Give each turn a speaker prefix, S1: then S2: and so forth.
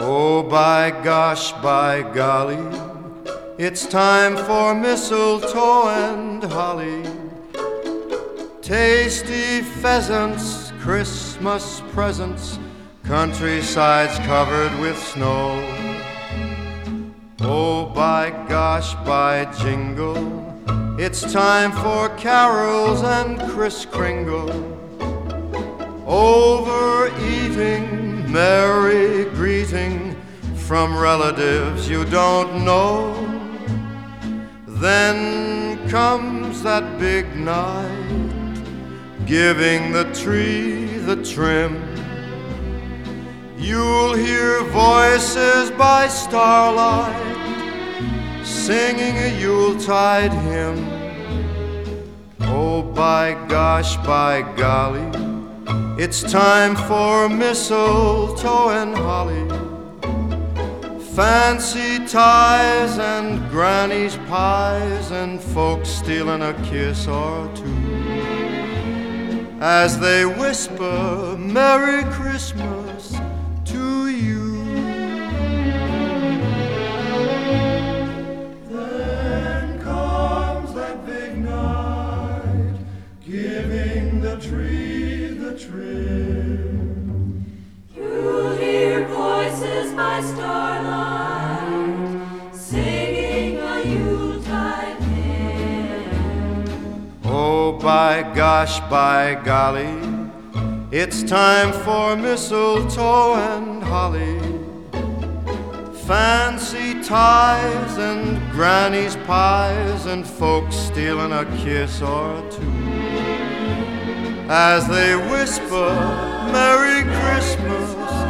S1: Oh, by gosh, by golly, it's time for mistletoe and holly. Tasty pheasants, Christmas presents, countrysides covered with snow. Oh, by gosh, by jingle, it's time for carols and Kris Kringle. Overeating, merry from relatives you don't know. Then comes that big night, giving the tree the trim. You'll hear voices by starlight singing a Yuletide hymn. Oh, by gosh, by golly, it's time for mistletoe and holly. Fancy ties and granny's pies and folks stealing a kiss or two as they whisper Merry Christmas to you. Then comes that big night, giving the tree the trim. Oh, by gosh, by golly, it's time for mistletoe and holly. Fancy ties and granny's pies and folks stealing a kiss or two as they whisper Merry Christmas.